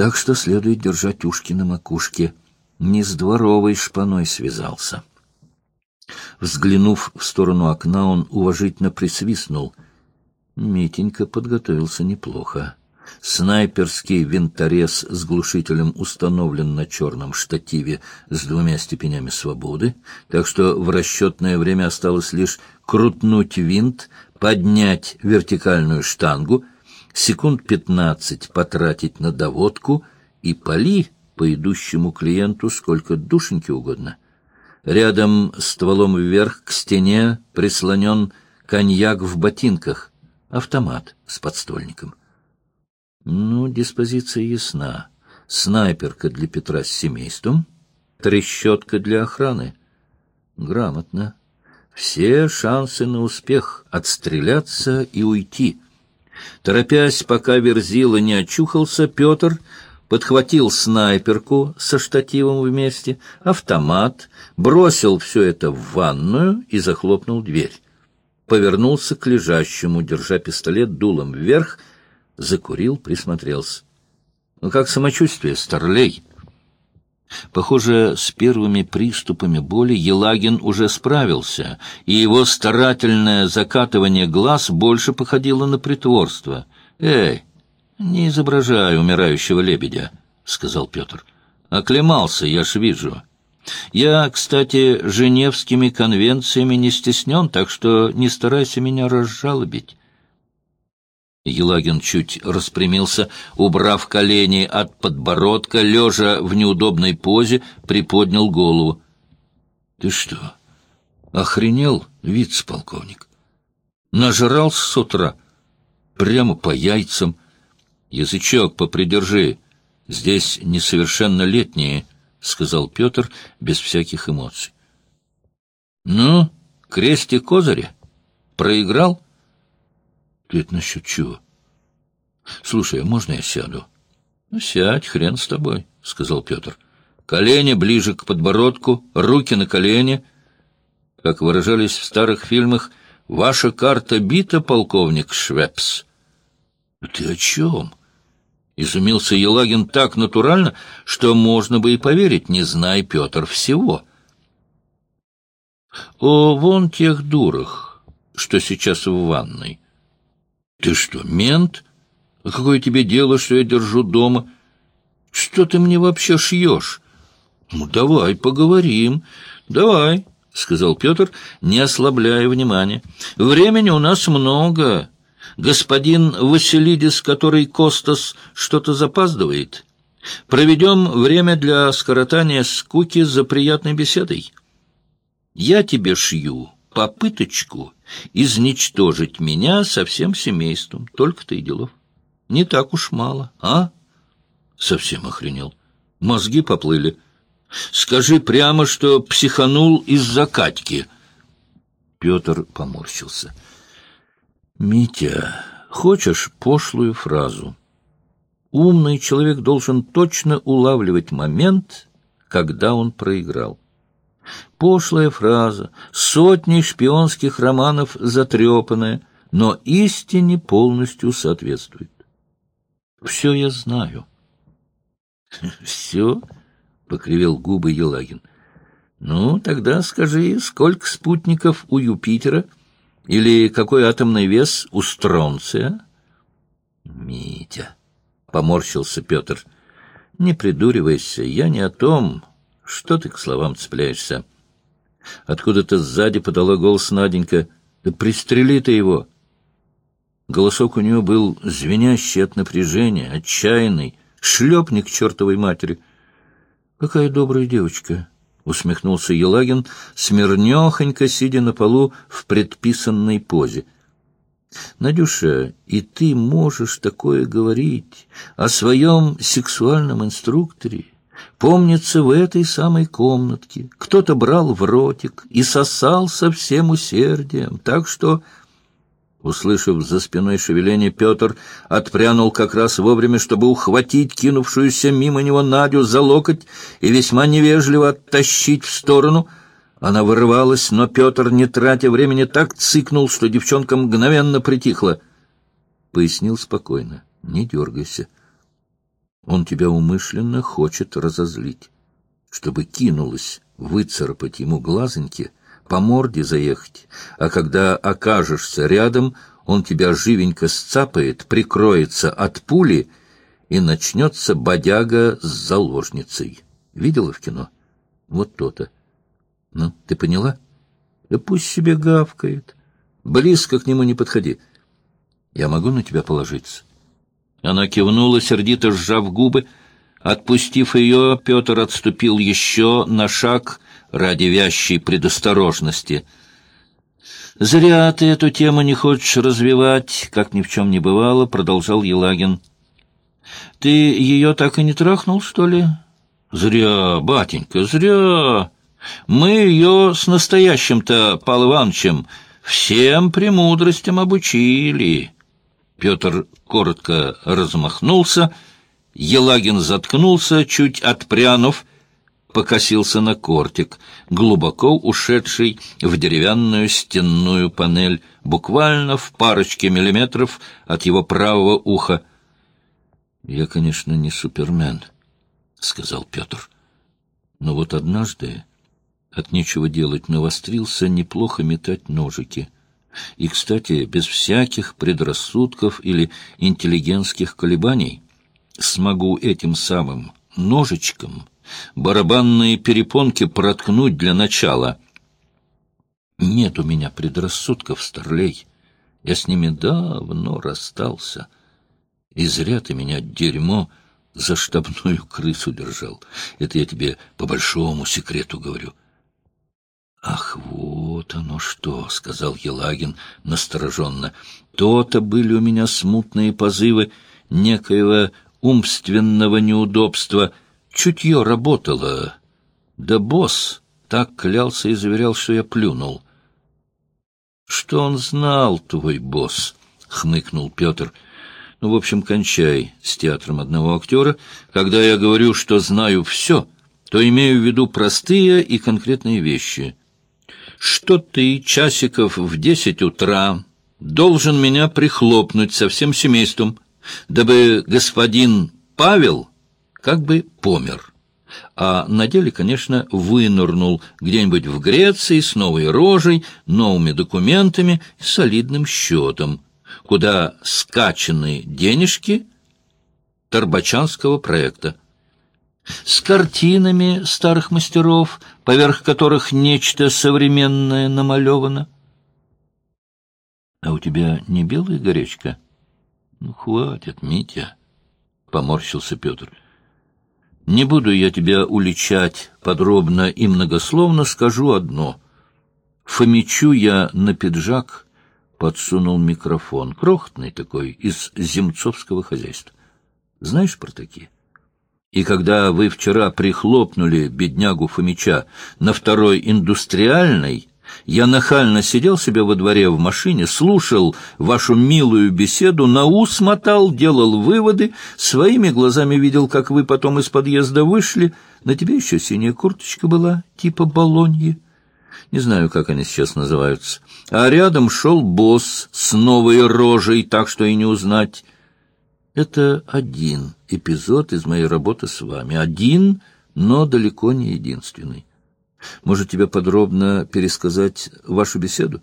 Так что следует держать ушки на макушке. Не с дворовой шпаной связался. Взглянув в сторону окна, он уважительно присвистнул. Митенька подготовился неплохо. Снайперский винторез с глушителем установлен на черном штативе с двумя степенями свободы, так что в расчетное время осталось лишь крутнуть винт, поднять вертикальную штангу, секунд пятнадцать потратить на доводку и поли по идущему клиенту сколько душеньки угодно. Рядом стволом вверх к стене прислонен коньяк в ботинках, автомат с подствольником. Ну, диспозиция ясна. Снайперка для Петра с семейством, трещотка для охраны. Грамотно. Все шансы на успех — отстреляться и уйти. Торопясь, пока Верзила не очухался, Петр подхватил снайперку со штативом вместе, автомат, бросил все это в ванную и захлопнул дверь. Повернулся к лежащему, держа пистолет дулом вверх — закурил, присмотрелся. «Ну, как самочувствие, старлей?» Похоже, с первыми приступами боли Елагин уже справился, и его старательное закатывание глаз больше походило на притворство. «Эй, не изображай умирающего лебедя», — сказал Петр. «Оклемался, я ж вижу. Я, кстати, женевскими конвенциями не стеснен, так что не старайся меня разжалобить. Елагин чуть распрямился, убрав колени от подбородка, лежа в неудобной позе, приподнял голову. — Ты что, охренел, вице-полковник? Нажрался с утра, прямо по яйцам. Язычок попридержи, здесь несовершеннолетние, — сказал Петр без всяких эмоций. — Ну, крестик козыря? Проиграл? — это насчет чего? Слушай, а можно я сяду? Ну, сядь, хрен с тобой, — сказал Петр. Колени ближе к подбородку, руки на колени. Как выражались в старых фильмах, ваша карта бита, полковник Швепс. Ты о чем? Изумился Елагин так натурально, что можно бы и поверить, не зная Петр всего. О вон тех дурах, что сейчас в ванной. Ты что, мент? А какое тебе дело, что я держу дома? Что ты мне вообще шьешь? Ну, давай поговорим. Давай, — сказал Петр, не ослабляя внимания. Времени у нас много. Господин Василидис, который Костас, что-то запаздывает. Проведем время для скоротания скуки за приятной беседой. Я тебе шью попыточку изничтожить меня со всем семейством. Только-то и делов. Не так уж мало, а? Совсем охренел. Мозги поплыли. Скажи прямо, что психанул из-за Катьки. Петр поморщился. Митя, хочешь пошлую фразу? Умный человек должен точно улавливать момент, когда он проиграл. Пошлая фраза, сотни шпионских романов затрепанная, но истине полностью соответствует. Все я знаю. Все? — покривил губы Елагин. Ну, тогда скажи, сколько спутников у Юпитера или какой атомный вес у Стронция? Митя, — поморщился Петр, — не придуривайся, я не о том, что ты к словам цепляешься? Откуда-то сзади подала голос Наденька. Да пристрели ты его! Голосок у нее был звенящий от напряжения, отчаянный, шлепник чертовой матери. «Какая добрая девочка!» — усмехнулся Елагин, смирнехонько сидя на полу в предписанной позе. «Надюша, и ты можешь такое говорить о своем сексуальном инструкторе?» Помнится, в этой самой комнатке кто-то брал в ротик и сосал со всем усердием, так что... Услышав за спиной шевеление, Петр отпрянул как раз вовремя, чтобы ухватить кинувшуюся мимо него Надю за локоть и весьма невежливо оттащить в сторону. Она вырывалась, но Петр, не тратя времени, так цыкнул, что девчонка мгновенно притихла. Пояснил спокойно. «Не дергайся». Он тебя умышленно хочет разозлить, чтобы кинулась выцарапать ему глазоньки, по морде заехать, а когда окажешься рядом, он тебя живенько сцапает, прикроется от пули, и начнется бодяга с заложницей. Видела в кино? Вот то-то. Ну, ты поняла? Да пусть себе гавкает. Близко к нему не подходи. Я могу на тебя положиться? Она кивнула, сердито сжав губы. Отпустив ее, Петр отступил еще на шаг ради вящей предосторожности. «Зря ты эту тему не хочешь развивать, как ни в чем не бывало», — продолжал Елагин. «Ты ее так и не трахнул, что ли?» «Зря, батенька, зря. Мы ее с настоящим-то Пал всем премудростям обучили». Петр коротко размахнулся, Елагин заткнулся, чуть отпрянув, покосился на кортик, глубоко ушедший в деревянную стенную панель, буквально в парочке миллиметров от его правого уха. «Я, конечно, не супермен», — сказал Петр. «Но вот однажды от нечего делать навострился неплохо метать ножики». И, кстати, без всяких предрассудков или интеллигентских колебаний смогу этим самым ножичком барабанные перепонки проткнуть для начала. Нет у меня предрассудков, старлей. Я с ними давно расстался. И зря ты меня, дерьмо, за штабную крысу держал. Это я тебе по большому секрету говорю. «Ах, вот оно что!» — сказал Елагин настороженно. «То-то были у меня смутные позывы некоего умственного неудобства. Чутье работало. Да босс так клялся и заверял, что я плюнул». «Что он знал, твой босс?» — хмыкнул Петр. «Ну, в общем, кончай с театром одного актера. Когда я говорю, что знаю все, то имею в виду простые и конкретные вещи» что ты часиков в десять утра должен меня прихлопнуть со всем семейством, дабы господин Павел как бы помер. А на деле, конечно, вынырнул где-нибудь в Греции с новой рожей, новыми документами и солидным счетом, куда скачаны денежки Тарбачанского проекта с картинами старых мастеров, поверх которых нечто современное намалевано. — А у тебя не белая горечка? — Ну, хватит, Митя, — поморщился Петр. — Не буду я тебя уличать подробно и многословно, скажу одно. Фомичу я на пиджак подсунул микрофон, крохотный такой, из земцовского хозяйства. Знаешь про такие? — и когда вы вчера прихлопнули беднягу Фомича на второй индустриальной, я нахально сидел себе во дворе в машине, слушал вашу милую беседу, на ус мотал, делал выводы, своими глазами видел, как вы потом из подъезда вышли, на тебе еще синяя курточка была, типа балоньи. Не знаю, как они сейчас называются. А рядом шел босс с новой рожей, так что и не узнать. Это один эпизод из моей работы с вами. Один, но далеко не единственный. Может, тебе подробно пересказать вашу беседу?